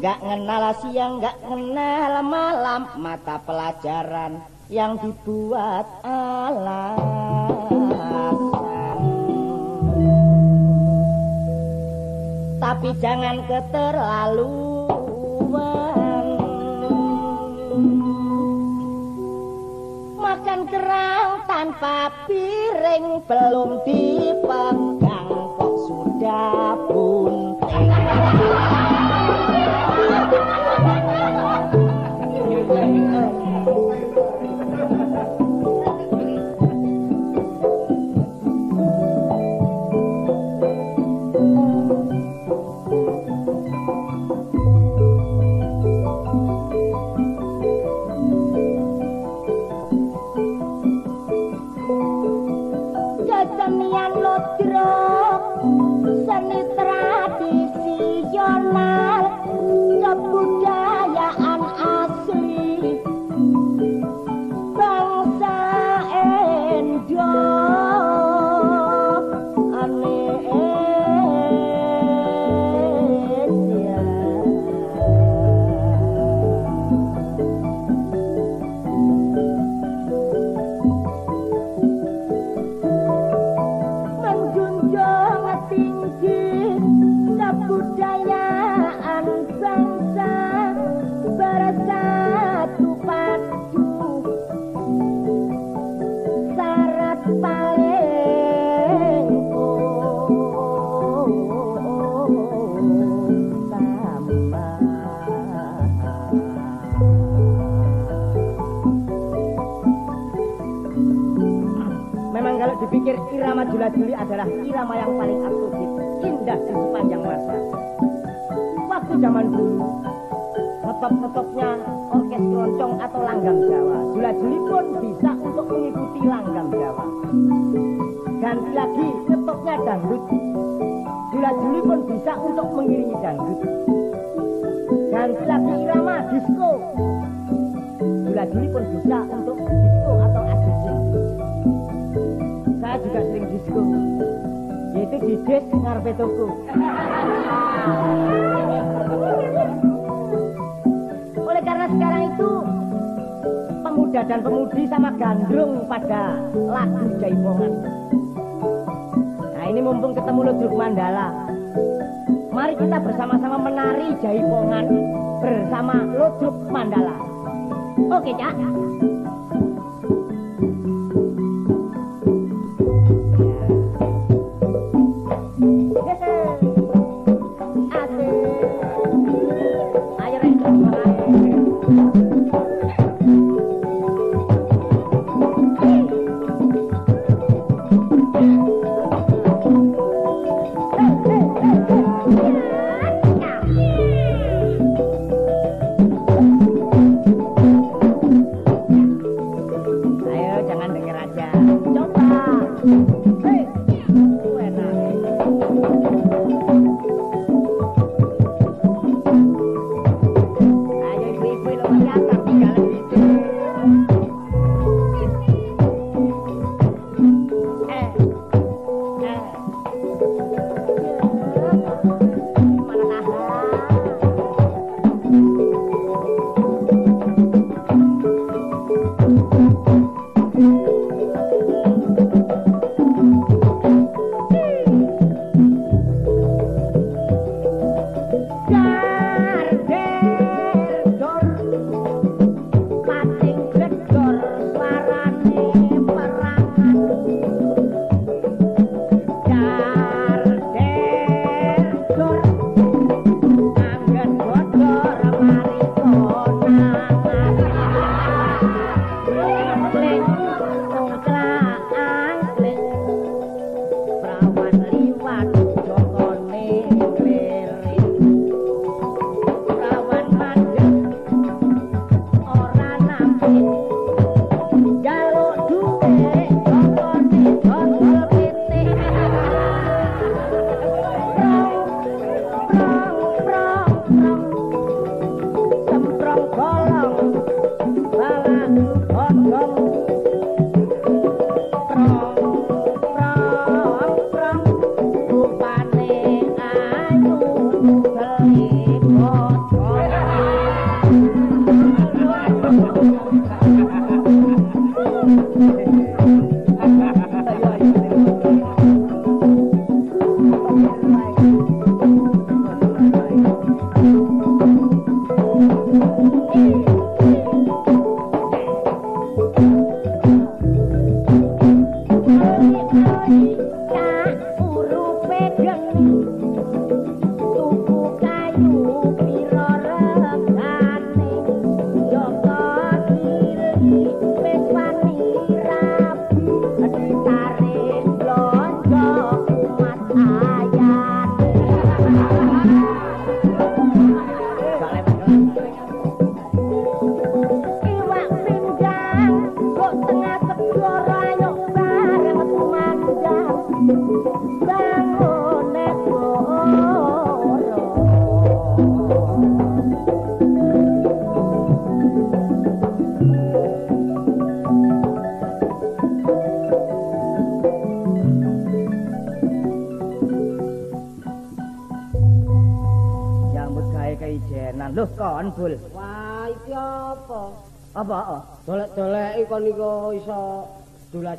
Enggak kenal siang, enggak kenal malam, mata pelajaran yang dibuat alasan. Tapi jangan keterlaluan. Makan kerang tanpa piring belum dipegang kok sudah bunting. Irama jula-juli adalah irama yang paling absolut, indah di sepanjang masa. Waktu zaman dulu, ngetop-ngetopnya orkes keroncong atau langgam Jawa. Jula-juli pun bisa untuk mengikuti langgam Jawa. Ganti lagi ngetopnya dangdut. Jula-juli pun bisa untuk mengiringi dangdut. Ganti lagi irama disco. Jula-juli pun bisa untuk disco yaitu di des ngarepe toko. Oleh karena sekarang itu pemuda dan pemudi sama gandrung pada lagu jaipongan nah ini mumpung ketemu Ludruk Mandala. Mari kita bersama-sama menari jaipongan bersama Ludruk Mandala. Oke cak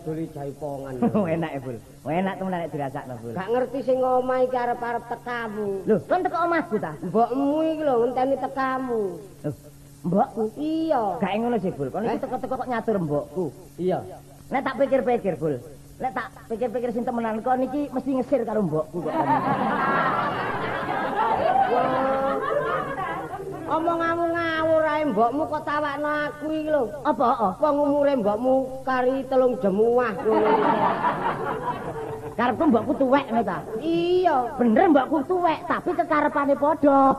doli jaipongan. enak ya, Bul. Enak temen nek dirasakno, Bul. Gak ngerti sing omah iki arep-arep tekamu. Lho, kon teko omahku ta? Mbokmu iki lho ngenteni tekamu. Lho, mbokku? Iya. Gak ngono sih, Bul. Kon iki eh? teko-teko kok nyatur mbokku. Iya. Nek tak pikir-pikir, Bul. Nek tak pikir-pikir sing temenan kon iki mesti ngesir karo mbokku kok. Omonganmu ngawur ae mbokmu kok tawakno aku iki lho. Apa? Wong umure mbokmu kari telung jemuah ngono. Karepku mbokku tuwek ngono ta? Iya, bener mbokku tuwek, tapi kekarepane padha.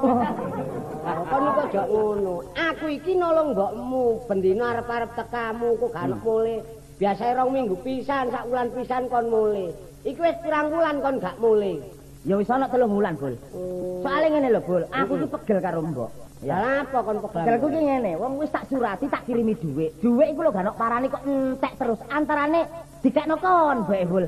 Kon kok jek ngono. Aku iki nolong mbokmu bendina arep-arep tekamu kok gak hmm. mule. Biasa rong minggu pisan, sak wulan pisan kon mule. Iki wis pirang wulan kon gak mule. Ya wis ana telung wulan, Bul. Oh. Soale ngene lho, Bul. Aku iki pegel karo mbok. Ya apa kon pegang? Jalku ki ngene, wong wis tak surati tak kirimi dhuwit. Dhuwit iku lho gak ono parane kok entek terus. Antarane dikekno kon, Mbak Ebul.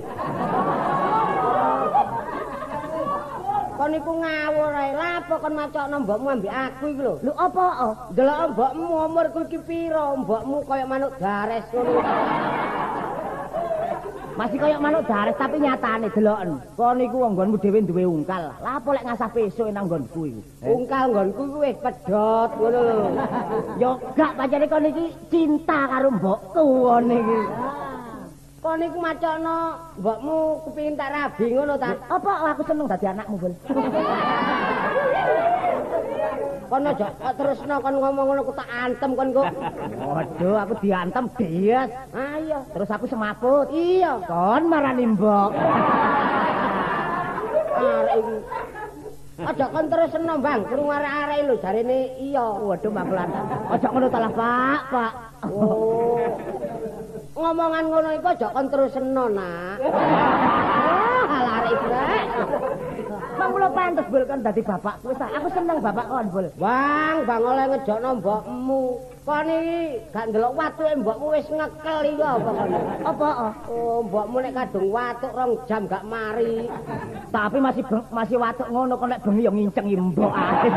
Kon iku ngawur ae. Lah apa kon macokno mbokmu ambek aku iki lho? Lho apa? Delok mbokmu umurku iki pira? Mbokmu kaya manuk dares ngono. Masih kaya manuk dares tapi nyatane deloken. Kon iku wong nggonmu dhewe duwe ungkal. Lah apa lek ngasah pesuk nang nggonku iku? Eh? Ungkal nggonku iku wis pedhot ngono lho. Yo gak pancene kon iki cinta karo mbokku ngene iki. Kon iku macokno mbokmu kepengin tak rabi ngono ta? Apa aku seneng dadi anakmu, Bul? Kon aja terusno kon ngomong ngono ku tak antem kon kok. Waduh, aku diantem dias. Ayo, terus aku semaput. Iya, kon marani mbok. Arek iki. Aja kon terusno, Bang. Krungu arek-arek lho jarene iya. Waduh, maklan. Aja ngono ta Pak. Pak. Oh. Ngomongan ngono iku aja kon terusno, Nak. Ah, arek iki. Bang kula pantes bul kan dadi bapakku wis aku seneng bapak kon bul. Bang, bang oleh ngejokno mbokmu. Kon iki gak ndelok watuke mbokmu wis ngekel iki apa kon? Apa? Oh, mbokmu nek kadung watuk rong jam gak mari. Tapi masih masih watuk ngono kon nek bengi yo ngincengi mbok ae.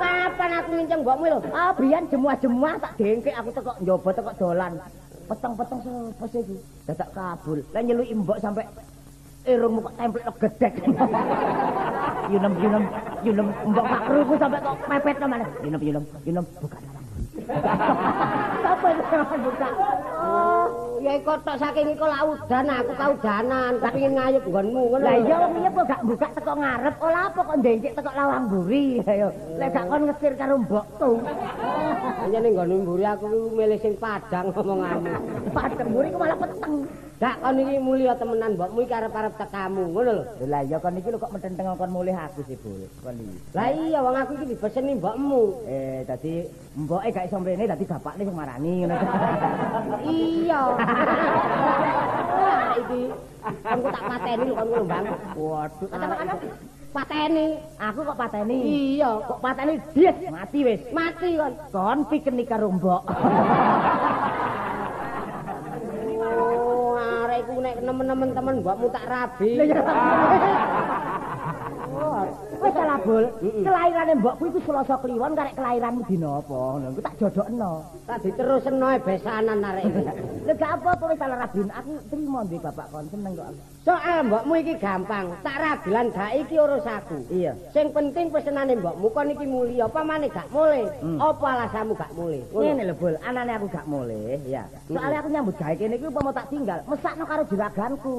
Kapan aku nginceng mbokmu lho? Ah, biyen jemuah-jemuah tak dengke aku teko njobo teko dolan. Peteng-peteng sapa sih iki? Dadak kabul. Lah nyeluki mbok sampai irungmu kok templek gedek. Yunem yunem yunem mbok pak kruku sampe kok mepet to malah. Yunem yunem yunem buka dalam. Sapa sing buka? Oh, ya iku tok saking iku laudan aku kaudanan kepengin ngayup nggonmu ngono. Lah iya wong kok gak buka teko ngarep ola apa kok ndengkek teko lawang buri ayo. Lek gak kon ngesir karo mbokku. Hanya ning nggonmu buri aku milih sing padang ngomonganmu. Padang buri ku malah peteng. Gak kon iki mulya temenan mbokmu iki arep-arep tekamu, ngono lho. Lah iya kon iki lho kok menteng kon mulih aku sih, Bul. Kon iki. Lah iya wong aku iki dibeseni mbokmu. Eh, dadi mboke gak iso mrene dadi bapakne sing marani ngono. iya. iki kon tak pateni lho kon ngono, Bang. Waduh, ana pateni. Aku kok pateni? Iya, kok pateni? Dis, mati wis. Mati kon. Kon pikir karo mbok. mbokmu tak rabi. Wis salah bol. Kelairane mbokku iku Selasa Kliwon karek kelairanmu dina apa? Lha engko tak jodhokno. Tak diterusno besanan arek iki. Lha gak apa-apa wis salah rabin. Aku trimo ndek bapak kon seneng kok. Soal mbokmu iki gampang, tak rabilan gak iki urus aku. Iya. Sing penting pesenane mbokmu kon iki mulia, apa maneh gak mulih? Hmm. Apa alasanmu gak mulih? Ngene lho bol, anane aku gak mulih ya. Soale aku nyambut gawe kene iki upama tak tinggal, mesakno karo juraganku.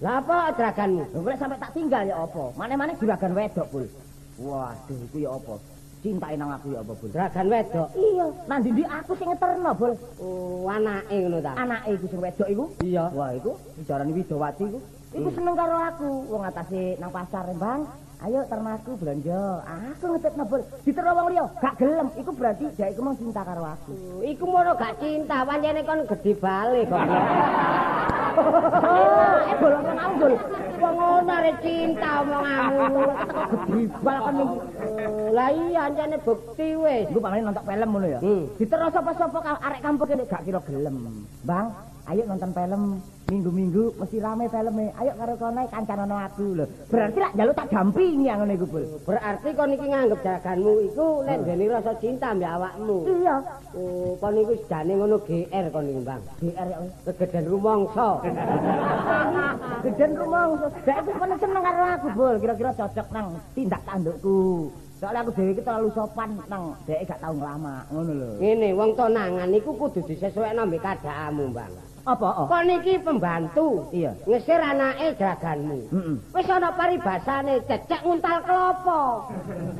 Lah apa draganmu? Lho nek sampe tak tinggal ya apa? Mane-mane juragan wedok, Bul. Waduh, iku ya apa? Cintai nang aku ya apa, Bul? Dragan wedok. Iya, nang ndi aku sing ngeterno, Bul. Oh, anake ngono ta. Anake iku sing wedok iku. Iya. Wah, iku dijarani Widowati iku. Iku seneng karo aku. Wong atase nang pasar, Bang. Ayo ternaku belanja. Aku ngetepno, Bul. Ditero wong liya, gak gelem. Iku berarti dhek iku mau cinta karo aku. Oh, Iku mono gak cinta, pancene kon gedhe bali kok. Oh, eh bol apa mau, Bul? Wong ngono arek cinta omonganmu. Kan iki. Oh, Lah iya pancene bukti wis. Iku pamane nonton film ngono ya. Hmm. Ditero sapa-sapa arek kampung kene gak kira gelem. Bang, ayo nonton film minggu-minggu mesti rame filmnya. Ayo karo kono kancanono aku lho. Berarti lak njaluk tak dampingi yang iku, Bul. Berarti kon iki nganggep jaganmu iku nek dene rasa cinta mbek awakmu. Iya. Oh, kon iku sedane ngono GR kon iki, Bang. GR ya. Kegeden rumangsa. Geden rumangsa. Dek iku paling seneng karo aku, Bul. Kira-kira cocok nang tindak tandukku. Soalnya aku dhewe iki terlalu sopan nang dek gak tau nglama, ngono lho. Ngene, wong tonangan iku kudu disesuaikno mbek kadhaanmu, Bang. Apa? Oh? Kon iki pembantu. Iya. Ngesir anake jaganmu. Heeh. Wis ana paribasane cecek nguntal klopo.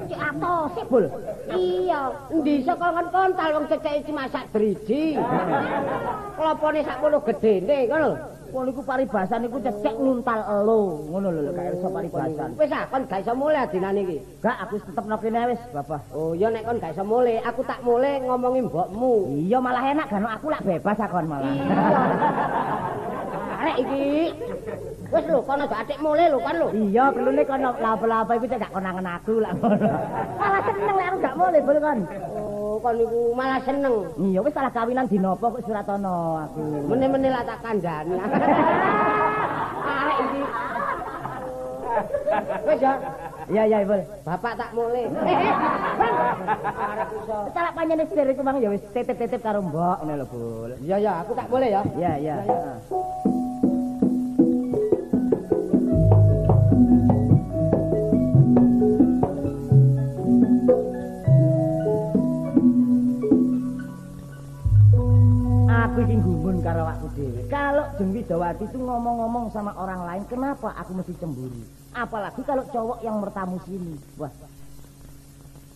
Cek atos Bul. Iya, endi saka kon kontal wong cecek iki masak driji. Klopone sakmono gedene, ngono. Wong niku paribasan niku cecek nguntal elo, ngono lho gak iso paribasan. Wis ah, kon gak iso mulih dinane iki. Gak aku wis tetep nang kene wis, Bapak. Oh, ya nek kon gak iso mulih, aku tak mulih ngomongi mbokmu. Iya malah enak kan aku lak bebas akon malah. Arek iki. Wis lho, kono aja atik mulih lho kan lho. Iya, kelune kono lapa-lapa iku cek gak konangan aku lak ngono. Malah seneng lek aku gak boleh bol kon. Oh, kon niku malah seneng. Iya wis salah kawinan dina apa kok suratono aku. Mene-mene lah tak kandhani. Arek iki. Wis ya, Iya iya bol. bapak tak mulih. Arek iso. Salah panjenengan iku mang ya wis titip-titip karo mbok ngono lho, Bul. Iya ya, aku tak mulih ya. Iya iya. Aku iki gumun karo aku dhewe. Kalau Jeng Widawati itu ngomong-ngomong sama orang lain, kenapa aku mesti cemburu? Apalagi kalau cowok yang bertamu sini. Wah.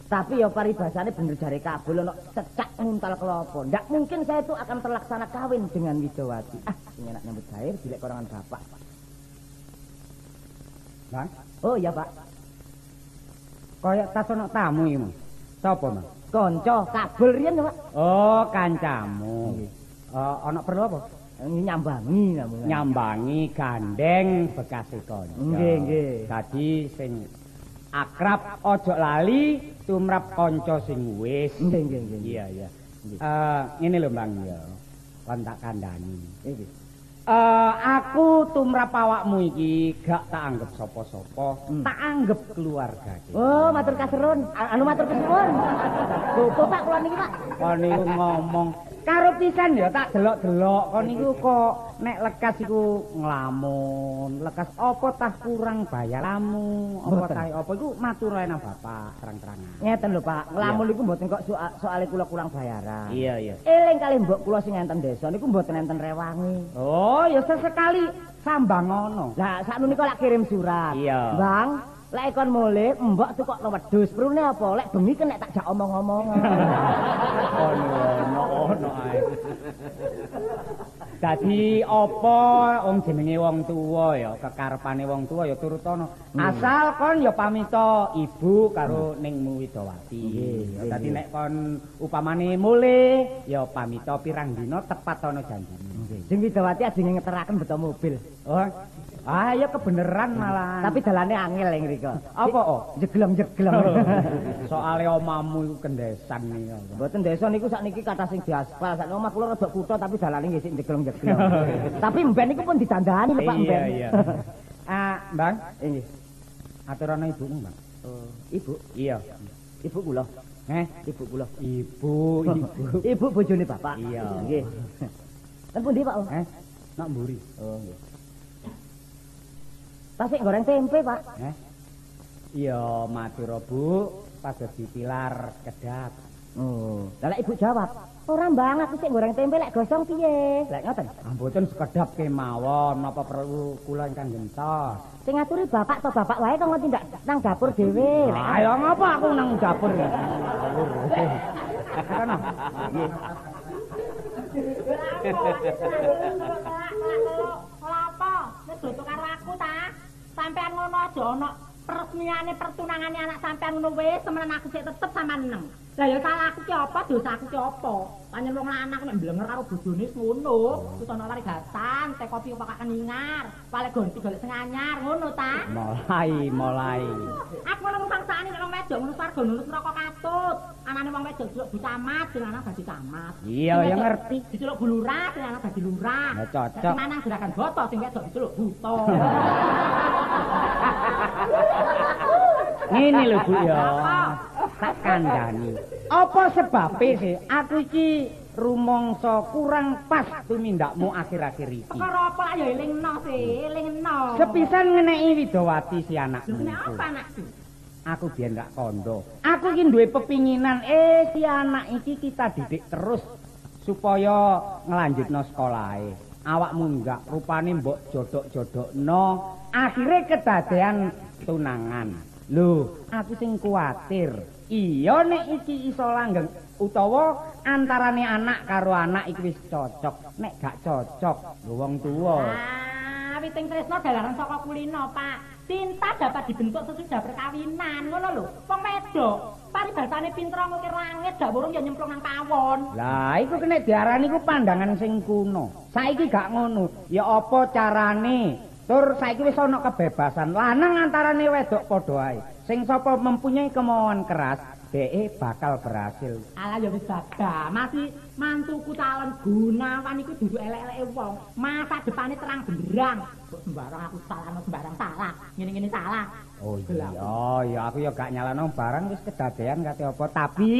Tapi ya paribasane bener jare kabul ono cecak nguntal kelopo. Ndak mungkin saya itu akan terlaksana kawin dengan Widawati. Ah, sing enak nyambut gawe dilek korongan bapak. Bang, Oh iya, Pak. kaya tas ana tamu iki, Mas. Sapa, Mas? Konco kabul riyen, Pak. Oh, kancamu. Eh, ana perlu apa? Nyambangi namanya. Nyambangi gandeng bekasi kanca. Nggih, nggih. Dadi sing akrab ojo lali tumrap kanca sing wis. Nggih, nggih, nggih. Iya, iya. Eh, ngene lho, Bang ya. Kon tak kandhani. Iki. Eh, aku tumrap awakmu iki gak tak anggap sapa-sapa, Hmm. tak anggap keluarga. Oh, matur kaserun. Anu matur kesuwun. Bobo Pak kula niki, Pak. Kon niku ngomong karo pisan ya tak delok-delok kon niku kok nek lekas iku nglamun. Lekas apa tah kurang bayaramu? Apa tah apa iku matur ae bapak terang-terangan. Ngeten lho, Pak. Nglamun iku mboten kok soal soale kula kurang bayaran. Iya, iya. Eling kali mbok kula sing enten desa niku mboten enten rewangi. Oh, ya sesekali sambang ngono. Lah sakniki kok lak kirim surat. Iya. Bang, lek kon mulih mbok tuh kok wedhus. Prune apa? Lek bengi kan nek tak jak omong-omong. Ono ono ono ae. Dadi apa wong jenenge wong tuwa ya, kekarepane wong tuwa ya turut ana. Asal kon ya pamita ibu karo Ningmu Widawati. Nggih, Dadi nek kon upamane mulih ya pamita pirang dina tepat ana janjine. Jeng Widawati ajeng ngeteraken beto mobil. Oh, Ah, ya kebeneran malah. Tapi dalane angel yang riko. apa oh? Jeglem-jeglem. Soale omamu iku kendesan iki. Mboten desa niku sakniki kata sing diaspal. Sakniki omah kula rada kutha tapi dalane nggih sik jeglem-jeglem. Tapi mben niku pun ditandani lho Pak mben. Iya, iya. Ah, Bang, Nggih. aturane ibumu, Bang. Oh, ibu, Iya. ibu kula. Eh, Ibu kula. ibu, ibu. Ibu bojone bapak. Iya. Nggih. Ten pundi Pak? Oh, Eh, nak mburi. Oh, nggih. Tasik goreng tempe, Pak. Eh. Iya, matur Bu, padha dipilar kedap. Oh, lah lek ibu jawab, ora mbang aku sik goreng tempe lek gosong piye? Lek ngoten. Ah, mboten sekedap kemawon, napa perlu kula ingkang gentos. Sing ngaturi bapak to bapak wae kok tindak nang dapur dhewe. Lek Ayo ngapa aku nang dapur ya? Kana. Nggih. Lapa? Wis dodo karo aku ta? Sampean ngono aja ana peresmiane pertunangane anak sampean ngono wis semen aku sik tetep sampean eneng. Lah ya salah aku ki apa, dosa aku ki apa? Panjen wong lanang nek mblenger karo bojone ngono, terus ana lari gatan, teh kopi kok keningar, pale gonti golek sing anyar ngono ta? Mulai, mulai. Aku ngono sangsane nek wong wedok ngono swarga ngono neraka katut. Anane wong wedok celuk Bu Camat, sing lanang dadi camat. Iya, ya ngerti. Diceluk Bu Lurah, sing lanang dadi lurah. Ya cocok. Sing lanang gerakan boto, sing wedok diceluk buto. Ngene lho Bu ya. Tak kandhani. Apa sebabe sih aku iki rumangsa kurang pas tumindakmu akhir-akhir iki? Perkara apa ya elingno sih, elingno. Sepisan ngeneki Widowati si anakmu. Jenenge iku. apa anakku? Aku biyen gak kondo. Aku iki duwe pepinginan eh si anak iki kita didik terus supaya ngelanjutno sekolahe. Awakmu enggak rupane mbok jodok-jodokno, akhire kedadean tunangan. Lho, aku sing kuwatir. Iya nek iki iso langgeng utawa antarane anak karo anak iki wis cocok. Nek gak cocok, lho wong tuwa. Ah, witing tresno dalaran saka kulino, Pak. Cinta dapat dibentuk sesudah perkawinan, ngono lho. Wong wedok, paribasane pinter ngukir langit, dak burung ya nyemplung nang pawon. Lah iku kena diarani ku pandangan sing kuno. Saiki gak ngono. Ya apa carane? Tur saiki wis ana kebebasan lanang antarane wedok padha ae. Sing sapa mempunyai kemauan keras, dhek bakal berhasil. Alah ya wis dadah, masih mantuku calon gunawan iku dudu elek-eleke wong. Masa depane terang benderang. Kok sembarang aku salah, sembarang salah. Ngene-ngene salah. Oh iya, ya aku ya gak nyalano barang wis kedadean kate apa, tapi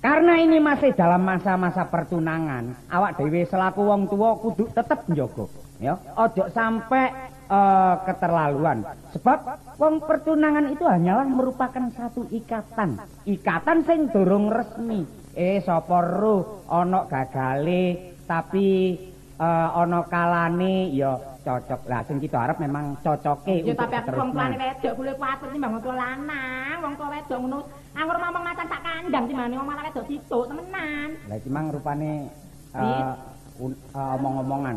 karena ini masih dalam masa-masa pertunangan, awak dhewe selaku wong tua kudu tetep njogo, ya. Ojo sampai eh, keterlaluan. Sebab wong pertunangan itu hanyalah merupakan satu ikatan, ikatan sing durung resmi. Eh sapa ro ana gagale tapi eh, ana kalane ya cocok. Lah sing kita harap memang cocoke Ya tapi aku wong tuane wedok kulit kuatir timbang wong lanang, wong tua wedok ngono. Anggur mamang macan sak kandang timbang wong malah wedok situ, temenan. Lah iki mang rupane un- eh, omong-omongan.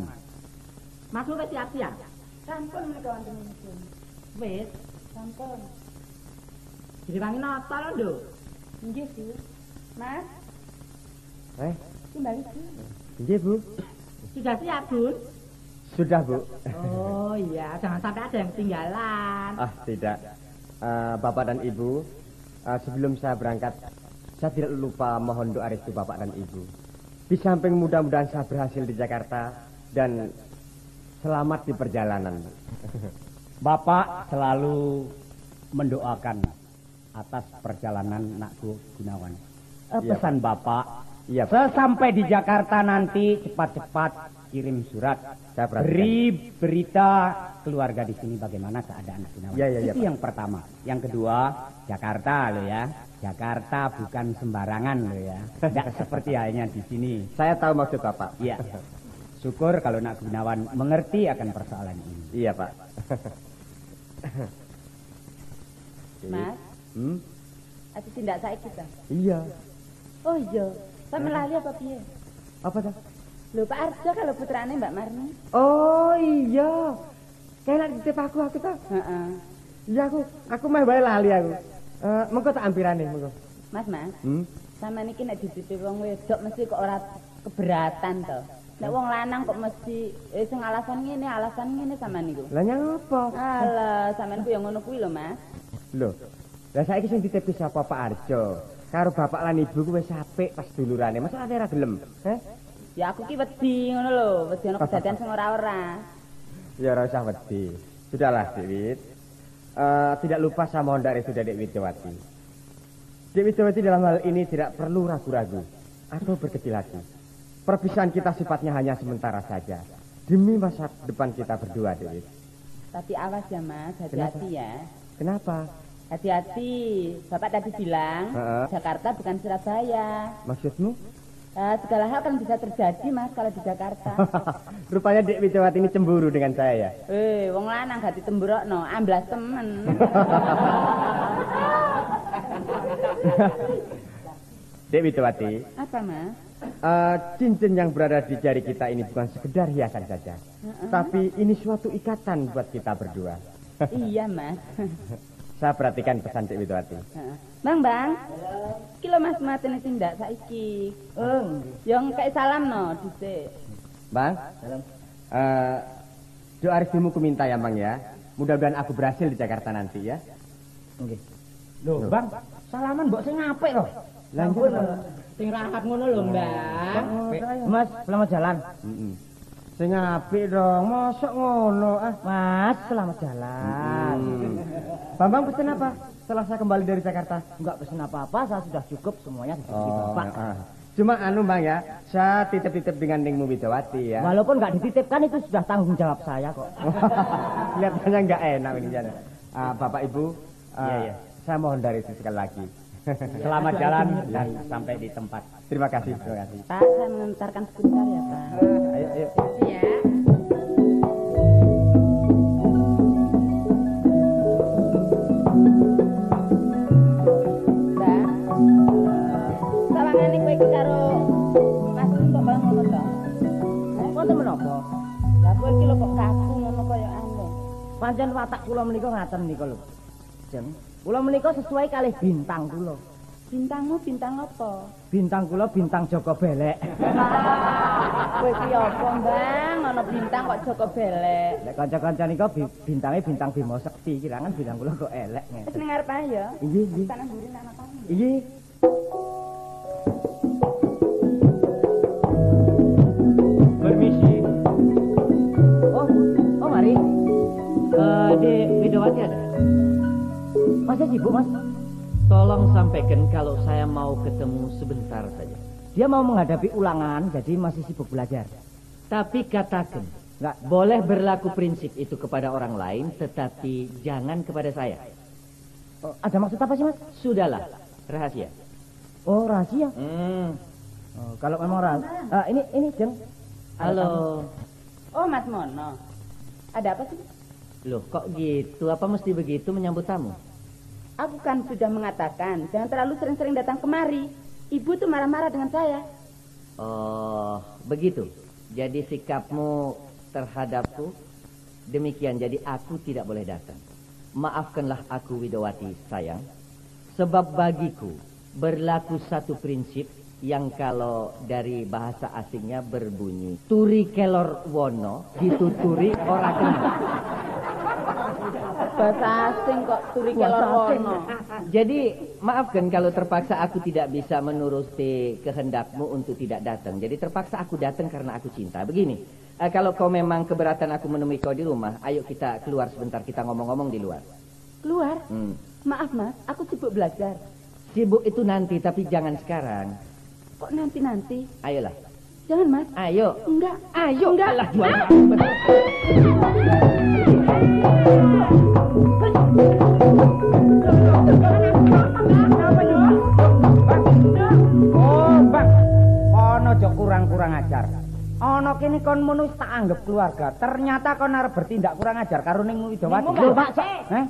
Mas lu wis siap-siap. Sampun menika wonten menika. Wis, sampun. Diwangi nata lho, Nduk. Nggih, Bu. Mas, Eh, timbang iki. nggih, Bu. Sudah siap, Bun? Sudah, Bu. Oh iya, jangan sampai ada yang ketinggalan. Ah, tidak. Eh, Bapak dan Ibu, eh, sebelum saya berangkat, saya tidak lupa mohon doa restu Bapak dan Ibu. Di samping mudah-mudahan saya berhasil di Jakarta dan selamat di perjalanan. Bapak selalu mendoakan atas perjalanan nakku Gunawan. Eh, Iya, pesan Bapak, Iya, Pak. sesampai di Jakarta nanti cepat-cepat kirim surat. Saya. Beri berita keluarga di sini bagaimana keadaan Gunawan. Iya, iya, iya, Itu Pak. yang pertama. Yang kedua, Jakarta lo ya. Jakarta bukan sembarangan lo ya. Tidak seperti halnya di sini. Saya tahu maksud Bapak. Iya. Syukur kalau Nak Gunawan mengerti akan persoalan ini. Iya, Pak. Mas, Hmm? aku tindak saiki ta. Iya. Oh iya, sampe lali apa piye? Apa tuh? Lho Pak Arjo kalau putrane Mbak Marni. Oh iya. Kayak di aku aku tuh. Heeh. Iya aku, aku meh bae lali aku. Eh, mengko tak ampirane mengko. Mas, Mas, Hmm? sampean iki nek dididik wong wedok mesti kok ora keberatan to. Nek wong lanang kok mesti eh sing alasan ngene, alasan ngene sampean niku. Lah nyapa? Alah, sampean ku ya ngono kuwi lho, Mas. Lho. Lah saiki sing ditepis sapa Pak Arjo? Karo bapak lan ibu ku wis apik pas dulurane. Masa ate ora gelem? Heh? Ya aku ki wedi ngono lho, wedi ana kedadian sing ora-ora. Ya ora usah wedi. Sudahlah, Dik Wit. Eh, tidak lupa sama Honda sudah Dek Widowati. Dek Widowati dalam hal ini tidak perlu ragu-ragu atau berkecil hati. Perpisahan kita sifatnya hanya sementara saja. Demi masa depan kita berdua, Dek Wit. Tapi awas ya, Mas, hati-hati ya. Kenapa? Hati-hati. Bapak tadi bilang Heeh. Jakarta bukan Surabaya. Maksudmu? Eh, segala hal kan bisa terjadi, Mas, kalau di Jakarta. Rupanya Dek Widowati ini cemburu dengan saya ya. Eh, wong lanang gak ditemburokno, amblas temen. Dek Widowati, Apa, Mas? Eh, cincin yang berada di jari kita ini bukan sekedar hiasan saja. Tapi ini suatu ikatan buat kita berdua. iya, Mas. Saya perhatikan pesan Dek Widowati. Heeh. Bang, Bang. Iki lho Mas matene tindak saiki. Eh, Yang kayak salam no dhisik. Bang, eh, doa restumu ku minta ya Bang ya. Mudah-mudahan aku berhasil di Jakarta nanti ya. nggih. Loh, Bang, salaman mbok sing apik lho. Lanjut. Sing rahat ngono lho, Mbak. Mas, selamat jalan. Mm-mm. Sing apik dong, mosok ngono ah. Mas, selamat jalan. Hmm. Bambang pesen apa? Setelah saya kembali dari Jakarta. Enggak pesen apa-apa, saya sudah cukup semuanya di Oh, Bapak. ah. Cuma anu Bang ya, saya titip-titip dengan Ningmu Widowati ya. Walaupun enggak dititipkan itu sudah tanggung jawab saya kok. Kelihatannya nggak enak ini Jan. Ah, Bapak Ibu, ah, Iya, iya. saya mohon dari sekali lagi. Selamat jalan dan sampai di tempat. Terima kasih, terima kasih. Pak, saya mengantarkan sebentar ya, Pak. Ayo, ayo. Ngono kaya anu. Pancen watak kula menika ngaten nika lho. Jeng, kula menika sesuai kalih bintang kula. Bintangmu bintang apa? Bintang kula bintang Joko Belek. Kowe iki apa, Bang? Ana bintang kok Joko Belek. Nek kanca-kanca nika bi- bintange bintang Bima Sekti, kirangan bintang kula kok elek Wis ngeten. ning ngarep ae ya. Inggih, inggih. Tanah mburi anak kamu. Inggih. Permisi. Oh, oh mari. Eh, di Widowati ada? Masih sibuk, Mas? Tolong sampaikan kalau saya mau ketemu sebentar saja. Dia mau menghadapi ulangan, jadi masih sibuk belajar. Tapi katakan, Enggak. boleh berlaku prinsip itu kepada orang lain, tetapi jangan kepada saya. Oh, ada maksud apa sih, Mas? Sudahlah, rahasia. Oh, rahasia. Hmm. Oh, kalau memang rahasia. Ah, ini ini, Jeng. Halo. Oh, Mas Mono. Ada apa sih? Loh, kok gitu? Apa mesti begitu menyambut tamu? Aku kan sudah mengatakan jangan terlalu sering-sering datang kemari. Ibu tuh marah-marah dengan saya. Oh, begitu. Jadi sikapmu terhadapku demikian. Jadi aku tidak boleh datang. Maafkanlah aku Widowati sayang. Sebab bagiku berlaku satu prinsip yang kalau dari bahasa asingnya berbunyi turi kelor wono dituturi ora kena. Bahasa asing kok turi kelor wono. Jadi maafkan kalau terpaksa aku tidak bisa menuruti kehendakmu untuk tidak datang. Jadi terpaksa aku datang karena aku cinta. Begini, eh, kalau kau memang keberatan aku menemui kau di rumah, ayo kita keluar sebentar kita ngomong-ngomong di luar. Keluar. Hmm. Maaf, Mas. Aku sibuk belajar. Sibuk itu nanti, tapi jangan sekarang. Kok nanti-nanti? Ayolah, Jangan, Mas. ayo. Enggak. Ayo, Enggak. Alah, jual Ah. Oh, Bang. Ono aja kurang-kurang ajar. Ono kene kon mono wis tak anggap keluarga. Ternyata kon arep bertindak kurang ajar karo Ningmu Widowati. Lho, Pak. Heh?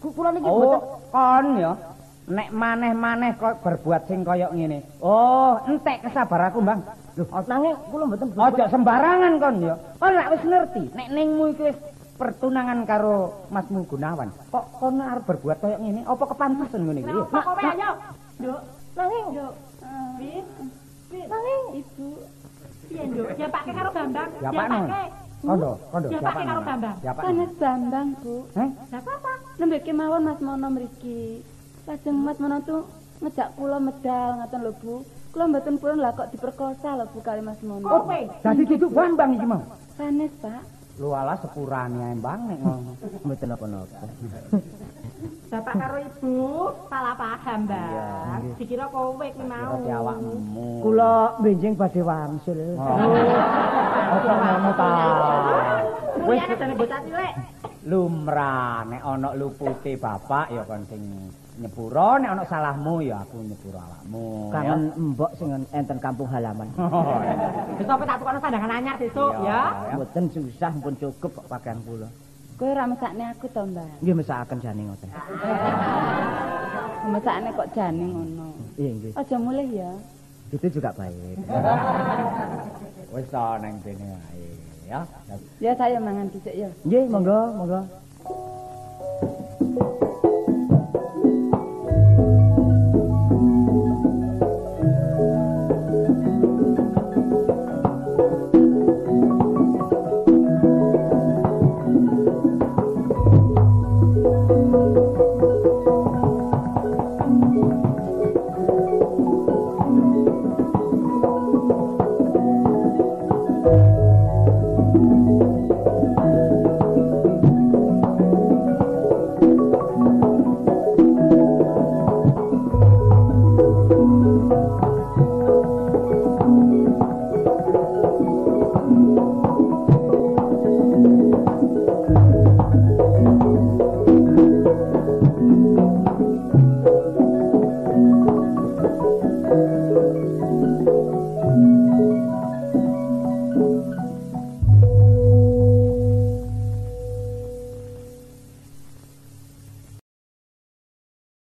Ku- Kula niki Oh, kon ya. Nek maneh-maneh kok berbuat sing kaya ngene. Oh, entek kesabar aku, Bang. Loh, nanging kula mboten Ojo sembarangan kon ya. Kon lak wis ngerti nek ningmu iki wis pertunangan karo Masmu Gunawan. Kok kon arep berbuat kaya ngene? Apa kepantasan ngene iki? Kowe ayo? Nduk, nanging Bin, nanging ibu. piye Nduk. Diapake karo Bambang. Diapakno. Kondo, kondo Diapake karo Bambang. Diapakno. Sanes Bambang, Bu. Heh? Lah apa? Lembek kemawon Mas Mono mriki. Lajeng Mas Mono tuh ngejak kula medal ngoten lho, Bu. Kula mboten purun lah kok diperkosa lho Bu kali Mas Mono. Kowe. Dadi duduk Bambang iki mau. Sanes, Pak. Lu ala sepurane ae Bang nek ngono. Mboten napa-napa. Bapak karo Ibu salah paham, Bang. Dikira kowe kuwi mau. Kira awakmu. Kula benjing badhe wangsul. Ojo ngono ta. Wis ketene bocah cilik. Lumrah nek ana lupute bapak ya kon sing nyepuro nek ana salahmu ya aku nyepuro awakmu. Kangen mbok sing enten kampung halaman. Wis apa tak tukokno sandangan anyar sesuk ya. Mboten susah pun cukup kok pakaian kula. Kowe ora mesakne aku to, Mbak. Nggih mesakaken jane ngoten. Mesakne kok jane ngono. Iya nggih. Aja mulih ya. Itu juga baik. Wis ta neng kene ae ya. Ya saya mangan dhisik ya. Nggih, monggo, monggo. monggo.